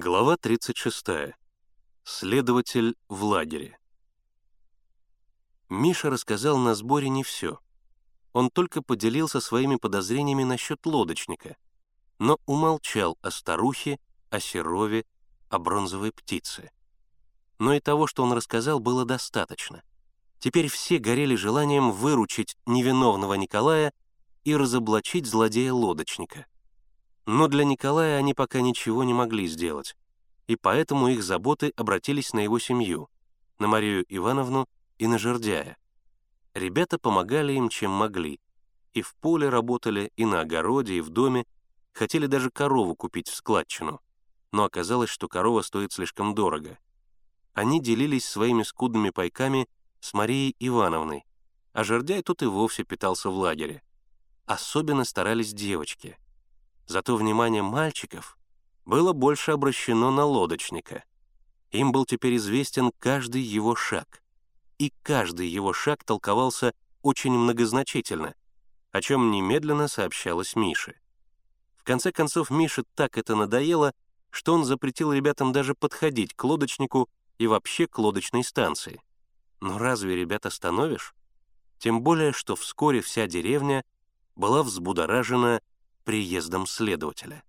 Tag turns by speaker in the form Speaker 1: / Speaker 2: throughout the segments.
Speaker 1: Глава 36. Следователь в лагере. Миша рассказал на сборе не все. Он только поделился своими подозрениями насчет лодочника, но умолчал о старухе, о Серове, о бронзовой птице. Но и того, что он рассказал, было достаточно. Теперь все горели желанием выручить невиновного Николая и разоблачить злодея-лодочника — но для Николая они пока ничего не могли сделать, и поэтому их заботы обратились на его семью, на Марию Ивановну и на Жердяя. Ребята помогали им, чем могли. И в поле работали, и на огороде, и в доме, хотели даже корову купить в складчину, но оказалось, что корова стоит слишком дорого. Они делились своими скудными пайками с Марией Ивановной, а Жердяй тут и вовсе питался в лагере. Особенно старались девочки — Зато внимание мальчиков было больше обращено на лодочника. Им был теперь известен каждый его шаг. И каждый его шаг толковался очень многозначительно, о чем немедленно сообщалось Мише. В конце концов, Мише так это надоело, что он запретил ребятам даже подходить к лодочнику и вообще к лодочной станции. Но разве ребят остановишь? Тем более, что вскоре вся деревня была взбудоражена приездом следователя.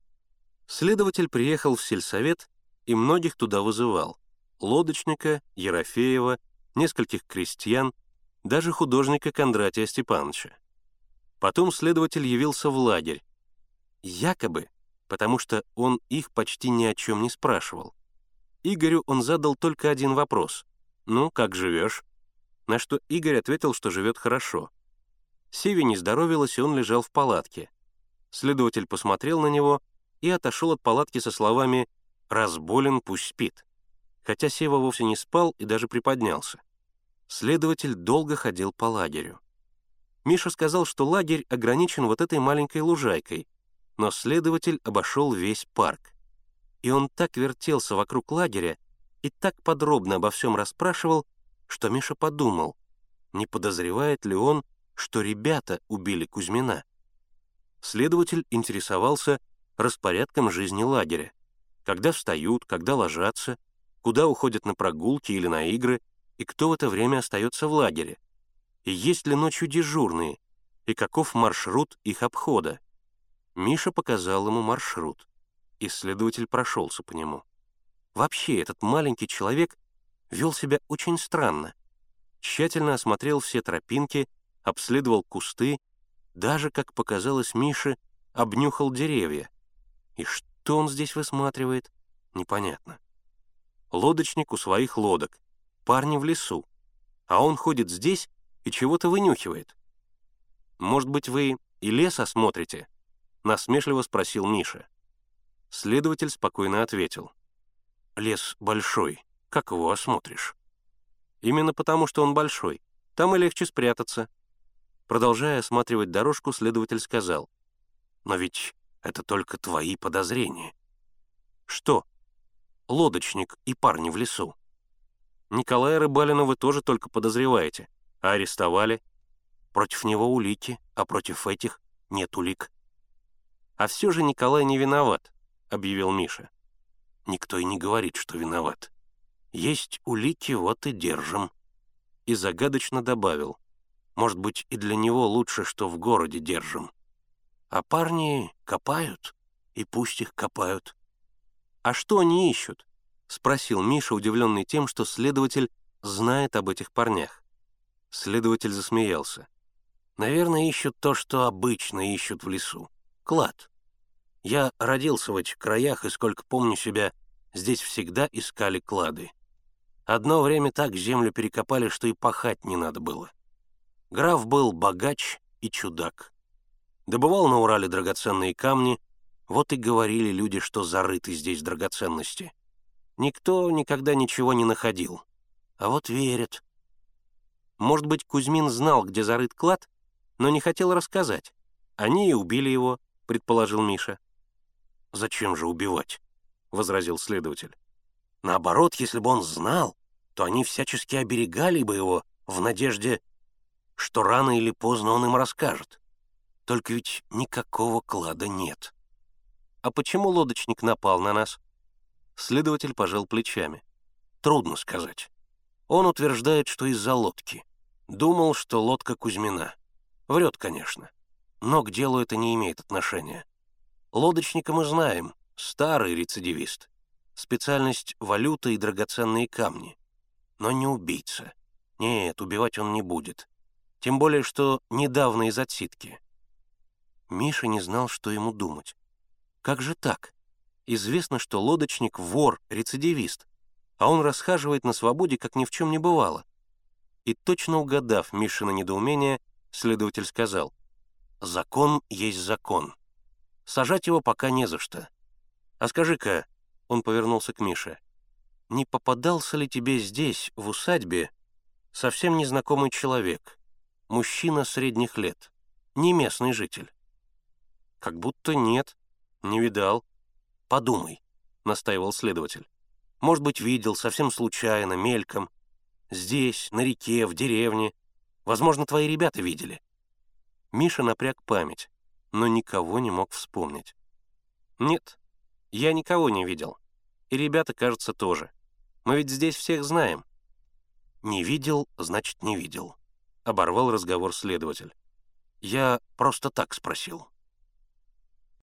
Speaker 1: Следователь приехал в сельсовет и многих туда вызывал. Лодочника, Ерофеева, нескольких крестьян, даже художника Кондратия Степановича. Потом следователь явился в лагерь. Якобы, потому что он их почти ни о чем не спрашивал. Игорю он задал только один вопрос. «Ну, как живешь?» На что Игорь ответил, что живет хорошо. Севе не здоровилась, и он лежал в палатке. Следователь посмотрел на него и отошел от палатки со словами «разболен, пусть спит», хотя Сева вовсе не спал и даже приподнялся. Следователь долго ходил по лагерю. Миша сказал, что лагерь ограничен вот этой маленькой лужайкой, но следователь обошел весь парк. И он так вертелся вокруг лагеря и так подробно обо всем расспрашивал, что Миша подумал, не подозревает ли он, что ребята убили Кузьмина следователь интересовался распорядком жизни лагеря. Когда встают, когда ложатся, куда уходят на прогулки или на игры, и кто в это время остается в лагере. И есть ли ночью дежурные, и каков маршрут их обхода. Миша показал ему маршрут. Исследователь прошелся по нему. Вообще, этот маленький человек вел себя очень странно. Тщательно осмотрел все тропинки, обследовал кусты даже, как показалось Мише, обнюхал деревья. И что он здесь высматривает, непонятно. Лодочник у своих лодок, парни в лесу, а он ходит здесь и чего-то вынюхивает. «Может быть, вы и лес осмотрите?» — насмешливо спросил Миша. Следователь спокойно ответил. «Лес большой, как его осмотришь?» «Именно потому, что он большой. Там и легче спрятаться», Продолжая осматривать дорожку, следователь сказал, «Но ведь это только твои подозрения». «Что?» «Лодочник и парни в лесу». «Николая Рыбалина вы тоже только подозреваете, а арестовали?» «Против него улики, а против этих нет улик». «А все же Николай не виноват», — объявил Миша. «Никто и не говорит, что виноват. Есть улики, вот и держим». И загадочно добавил — может быть, и для него лучше, что в городе держим. А парни копают, и пусть их копают. «А что они ищут?» — спросил Миша, удивленный тем, что следователь знает об этих парнях. Следователь засмеялся. «Наверное, ищут то, что обычно ищут в лесу. Клад. Я родился в этих краях, и сколько помню себя, здесь всегда искали клады. Одно время так землю перекопали, что и пахать не надо было. Граф был богач и чудак. Добывал на Урале драгоценные камни, вот и говорили люди, что зарыты здесь драгоценности. Никто никогда ничего не находил. А вот верят. Может быть, Кузьмин знал, где зарыт клад, но не хотел рассказать. Они и убили его, предположил Миша. «Зачем же убивать?» — возразил следователь. «Наоборот, если бы он знал, то они всячески оберегали бы его в надежде что рано или поздно он им расскажет. Только ведь никакого клада нет. А почему лодочник напал на нас? Следователь пожал плечами. Трудно сказать. Он утверждает, что из-за лодки. Думал, что лодка Кузьмина. Врет, конечно. Но к делу это не имеет отношения. Лодочника мы знаем, старый рецидивист. Специальность — валюта и драгоценные камни. Но не убийца. Нет, убивать он не будет. Тем более, что недавно из отсидки. Миша не знал, что ему думать. Как же так? Известно, что лодочник — вор, рецидивист, а он расхаживает на свободе, как ни в чем не бывало. И точно угадав Мишина недоумение, следователь сказал, «Закон есть закон. Сажать его пока не за что. А скажи-ка, — он повернулся к Мише, — не попадался ли тебе здесь, в усадьбе, совсем незнакомый человек, мужчина средних лет, не местный житель?» «Как будто нет, не видал. Подумай», — настаивал следователь. «Может быть, видел совсем случайно, мельком. Здесь, на реке, в деревне. Возможно, твои ребята видели». Миша напряг память, но никого не мог вспомнить. «Нет, я никого не видел. И ребята, кажется, тоже. Мы ведь здесь всех знаем». «Не видел, значит, не видел», — оборвал разговор следователь. «Я просто так спросил».